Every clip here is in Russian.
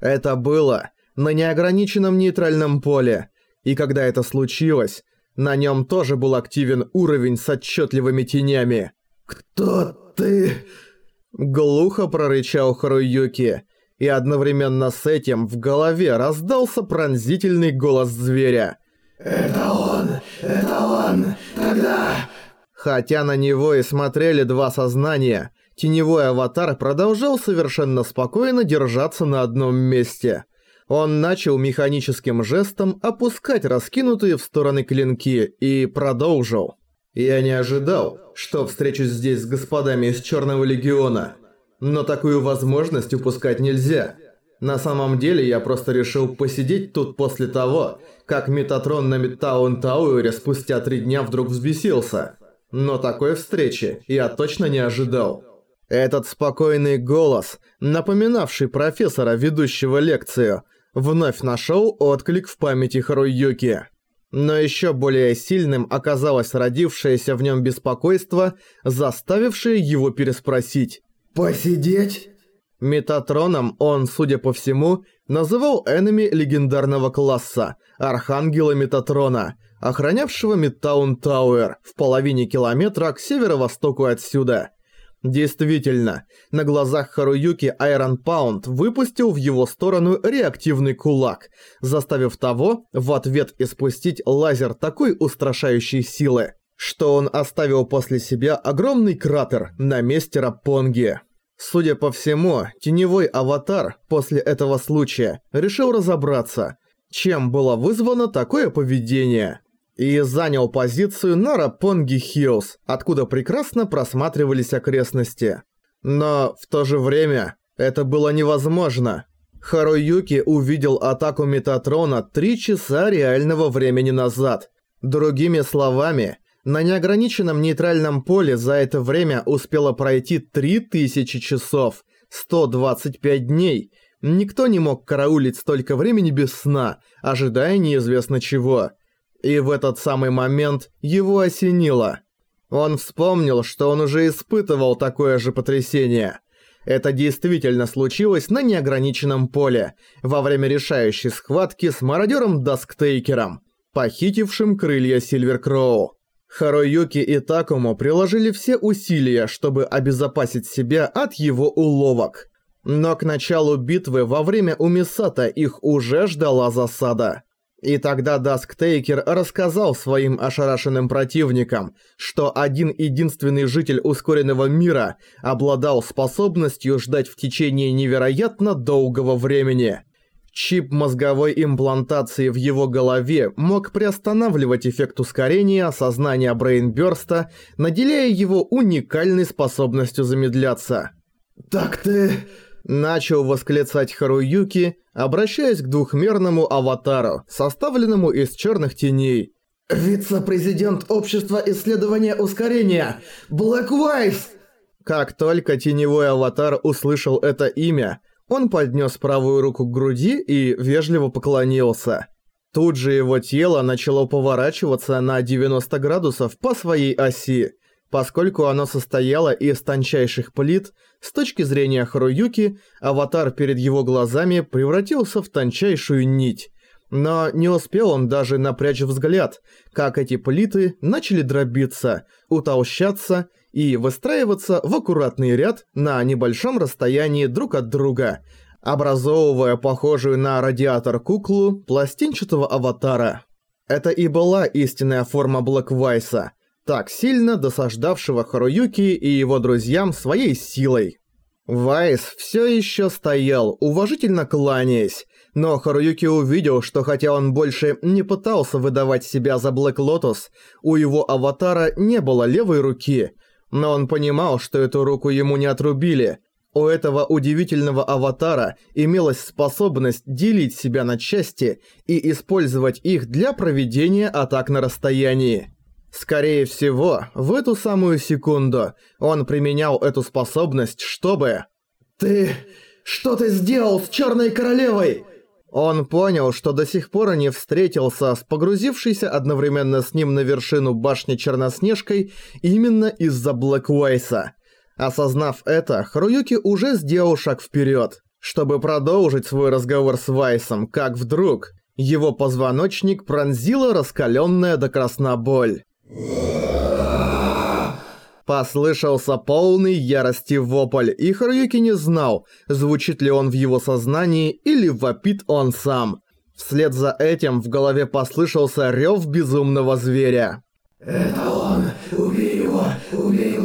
Это было на неограниченном нейтральном поле, и когда это случилось, на нем тоже был активен уровень с отчетливыми тенями. «Кто ты?» Глухо прорычал Харуюки, и одновременно с этим в голове раздался пронзительный голос зверя. «Это он! Это он! Тогда...» Хотя на него и смотрели два сознания, теневой аватар продолжал совершенно спокойно держаться на одном месте. Он начал механическим жестом опускать раскинутые в стороны клинки и продолжил. «Я не ожидал, что встречусь здесь с господами из Черного Легиона, но такую возможность упускать нельзя. На самом деле я просто решил посидеть тут после того, как Метатрон на Мидтаун Тауэре спустя три дня вдруг взбесился. Но такой встречи я точно не ожидал». Этот спокойный голос, напоминавший профессора, ведущего лекцию, вновь нашел отклик в памяти Харуюки. Но еще более сильным оказалось родившееся в нем беспокойство, заставившее его переспросить. «Посидеть?» Метатроном он, судя по всему, называл энеми легендарного класса, Архангела Метатрона, охранявшего Мидтаун Тауэр в половине километра к северо-востоку отсюда. Действительно, на глазах Харуюки Айрон Паунд выпустил в его сторону реактивный кулак, заставив того в ответ испустить лазер такой устрашающей силы, что он оставил после себя огромный кратер на месте Рапонги. Судя по всему, теневой аватар после этого случая решил разобраться, чем было вызвано такое поведение и занял позицию на Рапонги Хиллз, откуда прекрасно просматривались окрестности. Но в то же время это было невозможно. Харуюки увидел атаку Метатрона три часа реального времени назад. Другими словами, на неограниченном нейтральном поле за это время успело пройти 3000 часов, 125 дней. Никто не мог караулить столько времени без сна, ожидая неизвестно чего. И в этот самый момент его осенило. Он вспомнил, что он уже испытывал такое же потрясение. Это действительно случилось на неограниченном поле, во время решающей схватки с мародером Дасктейкером, похитившим крылья Сильверкроу. Харуюки и Такому приложили все усилия, чтобы обезопасить себя от его уловок. Но к началу битвы во время Умисата их уже ждала засада. И тогда Дасктейкер рассказал своим ошарашенным противникам, что один единственный житель ускоренного мира обладал способностью ждать в течение невероятно долгого времени. Чип мозговой имплантации в его голове мог приостанавливать эффект ускорения сознания брейнбёрста, наделяя его уникальной способностью замедляться. «Так ты...» Начал восклицать Харуюки, обращаясь к двухмерному аватару, составленному из черных теней. «Вице-президент Общества исследования ускорения! Блэквайс!» Как только теневой аватар услышал это имя, он поднес правую руку к груди и вежливо поклонился. Тут же его тело начало поворачиваться на 90 градусов по своей оси, Поскольку оно состояло из тончайших плит, с точки зрения Харуюки, аватар перед его глазами превратился в тончайшую нить. Но не успел он даже напрячь взгляд, как эти плиты начали дробиться, утолщаться и выстраиваться в аккуратный ряд на небольшом расстоянии друг от друга, образовывая похожую на радиатор куклу пластинчатого аватара. Это и была истинная форма Блэквайса – так сильно досаждавшего Харуюки и его друзьям своей силой. Вайс все еще стоял, уважительно кланяясь, но Харуюки увидел, что хотя он больше не пытался выдавать себя за Блэк Лотос, у его аватара не было левой руки, но он понимал, что эту руку ему не отрубили. У этого удивительного аватара имелась способность делить себя на части и использовать их для проведения атак на расстоянии. Скорее всего, в эту самую секунду он применял эту способность, чтобы... «Ты... что ты сделал с Черной Королевой?» Он понял, что до сих пор не встретился с погрузившейся одновременно с ним на вершину башни Черноснежкой именно из-за Блэквайса. Осознав это, Харуюки уже сделал шаг вперед. чтобы продолжить свой разговор с Вайсом, как вдруг его позвоночник пронзила раскаленная до красна боль. Послышался полный ярости вопль, и Харуюки не знал, звучит ли он в его сознании или вопит он сам. Вслед за этим в голове послышался рев безумного зверя. «Это он! Убей его! Убей, убей!»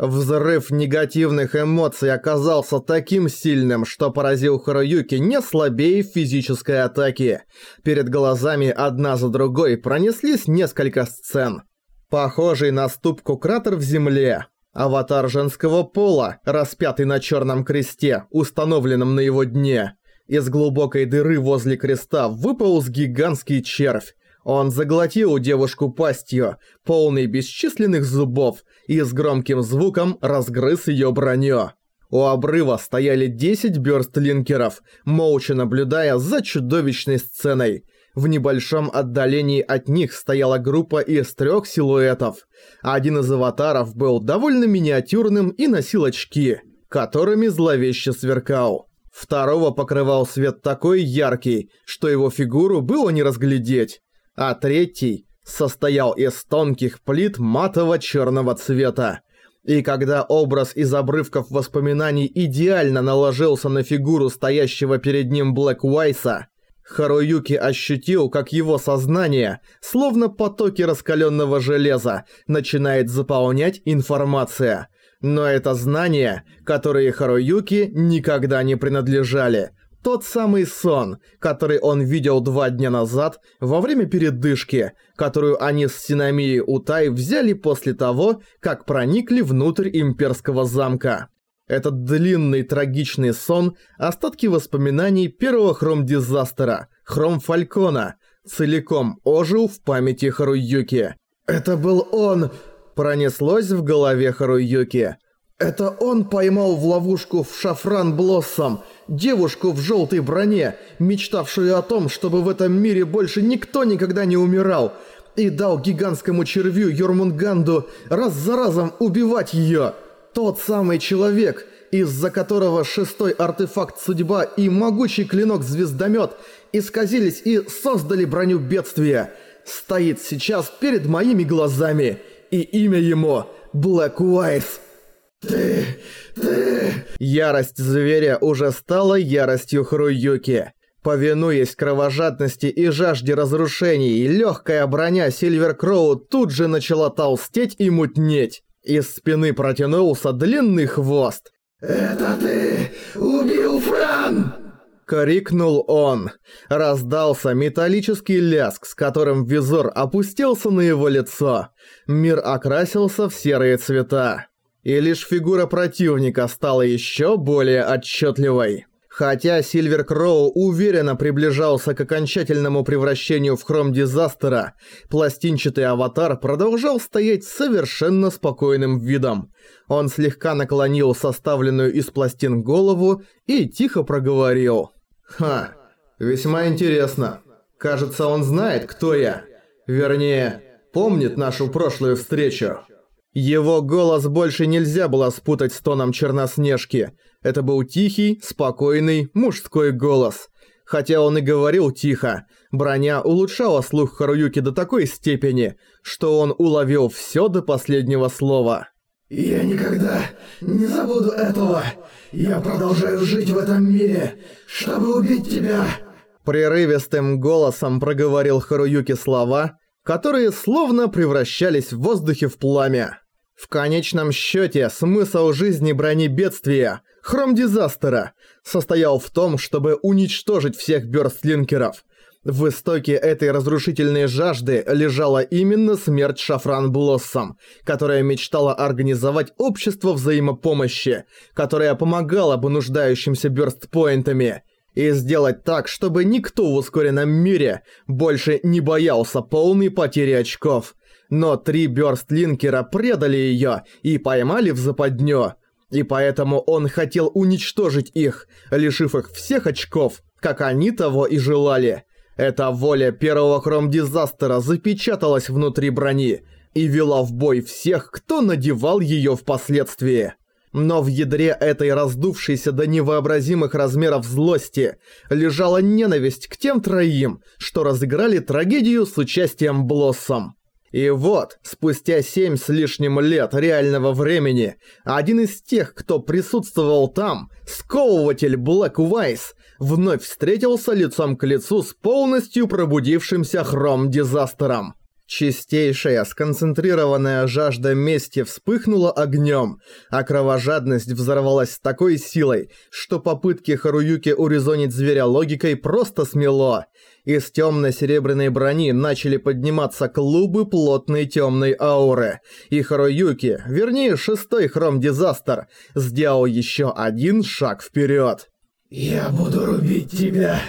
Взрыв негативных эмоций оказался таким сильным, что поразил Харуюки не слабее физической атаки. Перед глазами одна за другой пронеслись несколько сцен похожий на ступку кратер в земле. Аватар женского пола, распятый на черном кресте, установленном на его дне. Из глубокой дыры возле креста выполз гигантский червь. Он заглотил девушку пастью, полный бесчисленных зубов, и с громким звуком разгрыз ее броню. У обрыва стояли 10 бёрстлинкеров, молча наблюдая за чудовищной сценой – в небольшом отдалении от них стояла группа из трех силуэтов. Один из аватаров был довольно миниатюрным и носил очки, которыми зловеще сверкал. Второго покрывал свет такой яркий, что его фигуру было не разглядеть. А третий состоял из тонких плит матово-черного цвета. И когда образ из обрывков воспоминаний идеально наложился на фигуру стоящего перед ним Блэк Уайса, Харуюки ощутил, как его сознание, словно потоки раскаленного железа, начинает заполнять информация. Но это знания, которые Харуюки никогда не принадлежали. Тот самый сон, который он видел два дня назад во время передышки, которую они с Синамией Утай взяли после того, как проникли внутрь имперского замка. Этот длинный трагичный сон – остатки воспоминаний первого хром-дизастера, хром-фалькона, целиком ожил в памяти Харуюки. «Это был он!» – пронеслось в голове Харуюки. «Это он поймал в ловушку в Шафран Блоссом, девушку в желтой броне, мечтавшую о том, чтобы в этом мире больше никто никогда не умирал, и дал гигантскому червю Йормунганду раз за разом убивать ее!» Тот самый человек, из-за которого шестой артефакт судьба и могучий клинок-звездомет исказились и создали броню бедствия, стоит сейчас перед моими глазами, и имя ему Блэк Уайс. Ты... Ярость зверя уже стала яростью Хруюки. Повинуясь кровожадности и жажде разрушений, легкая броня Сильвер Кроу тут же начала толстеть и мутнеть. Из спины протянулся длинный хвост. «Это ты убил Фран!» Крикнул он. Раздался металлический ляск, с которым визор опустился на его лицо. Мир окрасился в серые цвета. И лишь фигура противника стала еще более отчетливой. Хотя Сильвер Кроу уверенно приближался к окончательному превращению в хром-дизастера, пластинчатый аватар продолжал стоять совершенно спокойным видом. Он слегка наклонил составленную из пластин голову и тихо проговорил. «Ха, весьма интересно. Кажется, он знает, кто я. Вернее, помнит нашу прошлую встречу». Его голос больше нельзя было спутать с тоном Черноснежки. Это был тихий, спокойный, мужской голос. Хотя он и говорил тихо, броня улучшала слух Харуюки до такой степени, что он уловил всё до последнего слова. «Я никогда не забуду этого. Я продолжаю жить в этом мире, чтобы убить тебя!» Прерывистым голосом проговорил Харуюки слова, которые словно превращались в воздухе в пламя. В конечном счете смысл жизни брони бедствия, хром-дизастера, состоял в том, чтобы уничтожить всех бёрстлинкеров. В истоке этой разрушительной жажды лежала именно смерть Шафран Блоссом, которая мечтала организовать общество взаимопомощи, которое помогало бы нуждающимся бёрстпоинтами, и сделать так, чтобы никто в ускоренном мире больше не боялся полной потери очков. Но три бёрстлинкера предали её и поймали в западню. И поэтому он хотел уничтожить их, лишив их всех очков, как они того и желали. Эта воля первого хром-дизастера запечаталась внутри брони и вела в бой всех, кто надевал её впоследствии. Но в ядре этой раздувшейся до невообразимых размеров злости лежала ненависть к тем троим, что разыграли трагедию с участием Блоссом. И вот, спустя семь с лишним лет реального времени, один из тех, кто присутствовал там, сковыватель Блэк Уайс, вновь встретился лицом к лицу с полностью пробудившимся Хром Дизастером. Чистейшая, сконцентрированная жажда мести вспыхнула огнем, а кровожадность взорвалась такой силой, что попытки Харуюки урезонить зверя логикой просто смело. Из темно-серебряной брони начали подниматься клубы плотной темной ауры, и Харуюки, вернее шестой Хром-Дизастер, сделал еще один шаг вперед. «Я буду рубить тебя,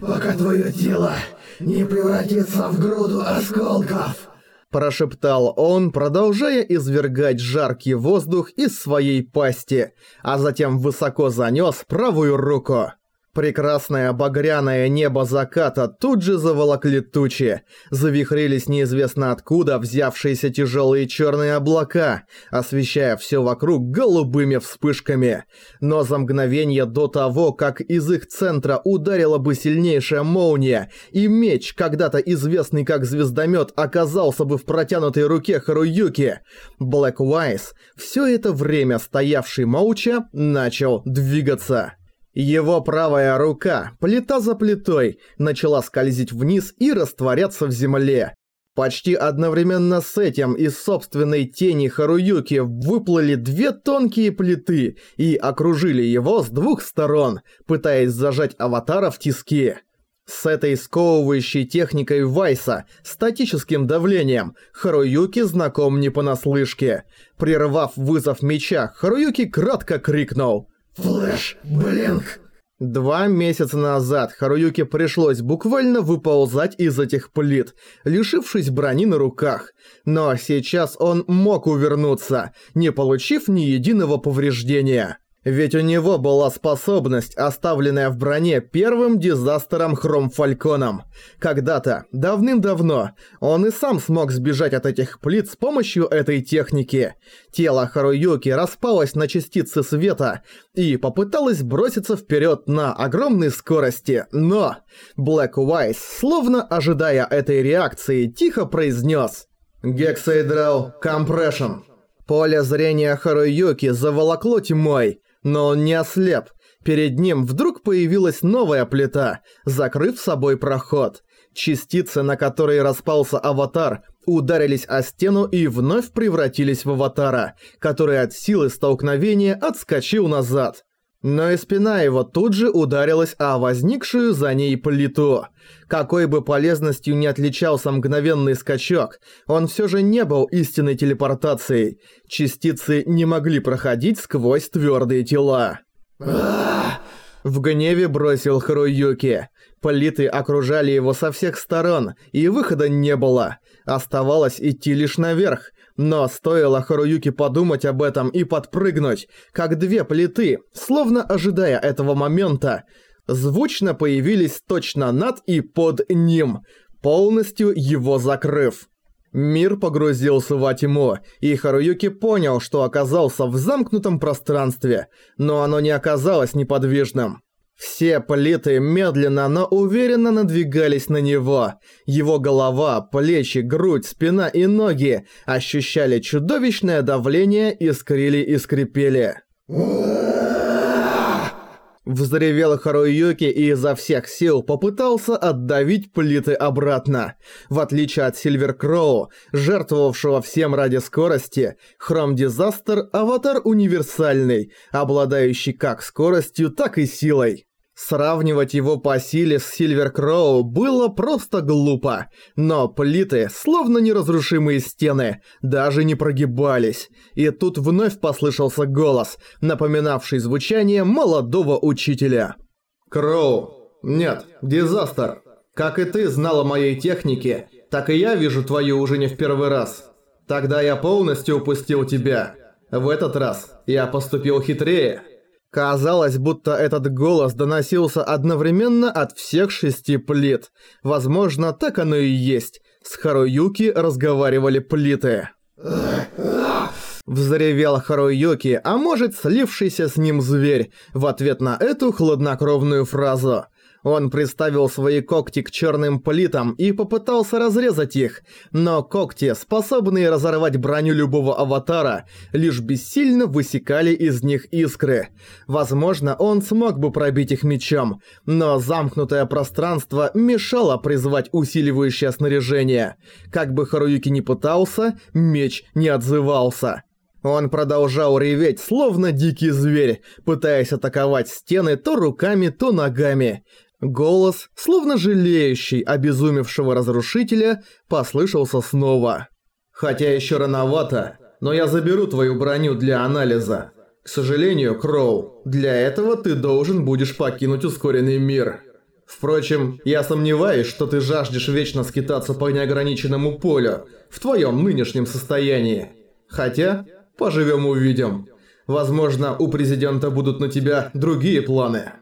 пока твое тело не превратится в груду осколков!» Прошептал он, продолжая извергать жаркий воздух из своей пасти, а затем высоко занёс правую руку. Прекрасное багряное небо заката тут же заволокли тучи. Завихрились неизвестно откуда взявшиеся тяжелые черные облака, освещая все вокруг голубыми вспышками. Но за мгновение до того, как из их центра ударила бы сильнейшая молния, и меч, когда-то известный как звездомет, оказался бы в протянутой руке Харуюки, Блэк Уайс, все это время стоявший молча, начал двигаться. Его правая рука, плита за плитой, начала скользить вниз и растворяться в земле. Почти одновременно с этим из собственной тени Харуюки выплыли две тонкие плиты и окружили его с двух сторон, пытаясь зажать аватара в тиски. С этой сковывающей техникой Вайса, статическим давлением, Харуюки знаком не понаслышке. Прервав вызов меча, Харуюки кратко крикнул Флэш, блинк. Два месяца назад Харуюке пришлось буквально выползать из этих плит, лишившись брони на руках. Но сейчас он мог увернуться, не получив ни единого повреждения. Ведь у него была способность, оставленная в броне первым дизастером Хром Фальконом. Когда-то, давным-давно, он и сам смог сбежать от этих плит с помощью этой техники. Тело Харуюки распалось на частицы света и попыталось броситься вперед на огромной скорости, но Блэк Уайс, словно ожидая этой реакции, тихо произнес «Гексайдрал Компрессион». Поле зрения Харуюки заволокло тьмой, но он не ослеп. Перед ним вдруг появилась новая плита, закрыв собой проход. Частицы, на которые распался аватар, ударились о стену и вновь превратились в аватара, который от силы столкновения отскочил назад. Но и спина его тут же ударилась о возникшую за ней плиту. Какой бы полезностью не отличался мгновенный скачок, он все же не был истинной телепортацией. Частицы не могли проходить сквозь твердые тела. В гневе бросил Харуюки. Плиты окружали его со всех сторон, и выхода не было. Оставалось идти лишь наверх, но стоило Харуюки подумать об этом и подпрыгнуть, как две плиты, словно ожидая этого момента, звучно появились точно над и под ним, полностью его закрыв. Мир погрузился во тьму, и Харуюки понял, что оказался в замкнутом пространстве, но оно не оказалось неподвижным. Все плиты медленно, но уверенно надвигались на него. Его голова, плечи, грудь, спина и ноги ощущали чудовищное давление и скрили и скрипели. Взревел Харуюки и изо всех сил попытался отдавить плиты обратно. В отличие от Сильвер Кроу, жертвовавшего всем ради скорости, Хром Дизастер – аватар универсальный, обладающий как скоростью, так и силой. Сравнивать его по силе с Сильвер Кроу было просто глупо, но плиты, словно неразрушимые стены, даже не прогибались. И тут вновь послышался голос, напоминавший звучание молодого учителя. «Кроу, нет, Дизастер, как и ты знала моей технике, так и я вижу твою уже не в первый раз. Тогда я полностью упустил тебя. В этот раз я поступил хитрее». Казалось, будто этот голос доносился одновременно от всех шести плит. Возможно, так оно и есть. С Харуюки разговаривали плиты. Взревел Харуюки, а может слившийся с ним зверь, в ответ на эту хладнокровную фразу. Он приставил свои когти к черным плитам и попытался разрезать их, но когти, способные разорвать броню любого аватара, лишь бессильно высекали из них искры. Возможно, он смог бы пробить их мечом, но замкнутое пространство мешало призвать усиливающее снаряжение. Как бы Харуюки ни пытался, меч не отзывался. Он продолжал реветь, словно дикий зверь, пытаясь атаковать стены то руками, то ногами. Голос, словно жалеющий обезумевшего разрушителя, послышался снова. «Хотя еще рановато, но я заберу твою броню для анализа. К сожалению, Кроу, для этого ты должен будешь покинуть ускоренный мир. Впрочем, я сомневаюсь, что ты жаждешь вечно скитаться по неограниченному полю в твоем нынешнем состоянии. Хотя, поживем увидим. Возможно, у президента будут на тебя другие планы».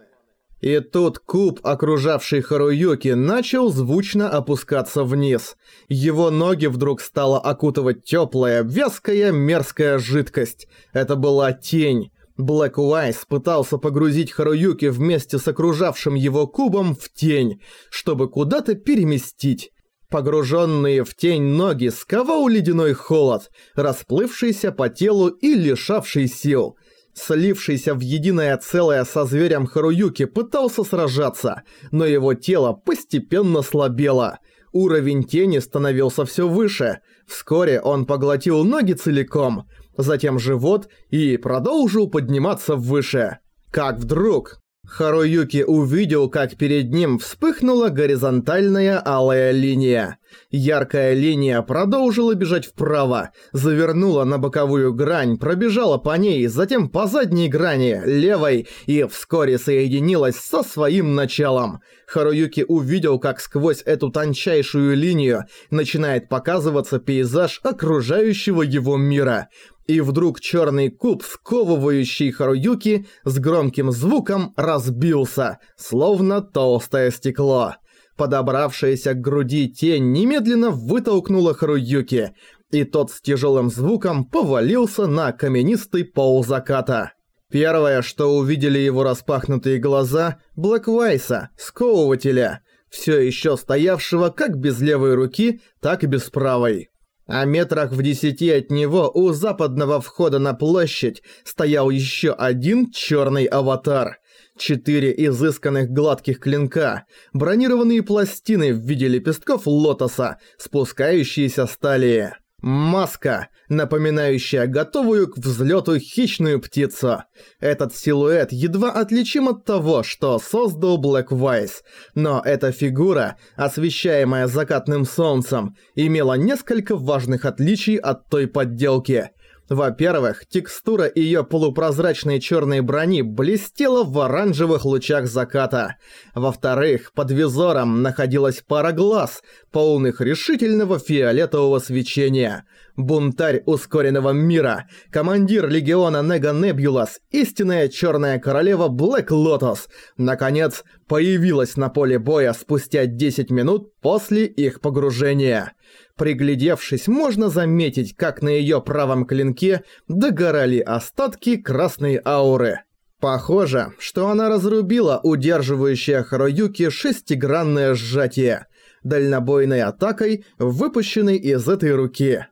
И тут куб, окружавший Харуюки, начал звучно опускаться вниз. Его ноги вдруг стала окутывать теплая, вязкая, мерзкая жидкость. Это была тень. Блэк Уайс пытался погрузить Харуюки вместе с окружавшим его кубом в тень, чтобы куда-то переместить. Погруженные в тень ноги сковал ледяной холод, расплывшийся по телу и лишавший сил – Слившийся в единое целое со зверем Харуюки пытался сражаться, но его тело постепенно слабело. Уровень тени становился все выше. Вскоре он поглотил ноги целиком, затем живот и продолжил подниматься выше. Как вдруг... Харуюки увидел, как перед ним вспыхнула горизонтальная алая линия. Яркая линия продолжила бежать вправо, завернула на боковую грань, пробежала по ней, затем по задней грани, левой, и вскоре соединилась со своим началом. Харуюки увидел, как сквозь эту тончайшую линию начинает показываться пейзаж окружающего его мира. И вдруг черный куб, сковывающий Харуюки, с громким звуком разбился, словно толстое стекло. Подобравшаяся к груди тень немедленно вытолкнула Харуюки, и тот с тяжелым звуком повалился на каменистый пол заката. Первое, что увидели его распахнутые глаза, Блэквайса, сковывателя, все еще стоявшего как без левой руки, так и без правой. А метрах в десяти от него у западного входа на площадь стоял еще один черный аватар. Четыре изысканных гладких клинка, бронированные пластины в виде лепестков лотоса, спускающиеся с талии. Маска, напоминающая готовую к взлету хищную птицу. Этот силуэт едва отличим от того, что создал Блэк Вайс, но эта фигура, освещаемая закатным солнцем, имела несколько важных отличий от той подделки – во-первых, текстура ее полупрозрачной черной брони блестела в оранжевых лучах заката. Во-вторых, под визором находилась пара глаз, полных решительного фиолетового свечения. Бунтарь ускоренного мира, командир легиона Нега Небулас, истинная черная королева Блэк Лотос, наконец, появилась на поле боя спустя 10 минут после их погружения. Приглядевшись, можно заметить, как на её правом клинке догорали остатки красной ауры. Похоже, что она разрубила удерживающее Харуюки шестигранное сжатие, дальнобойной атакой, выпущенной из этой руки.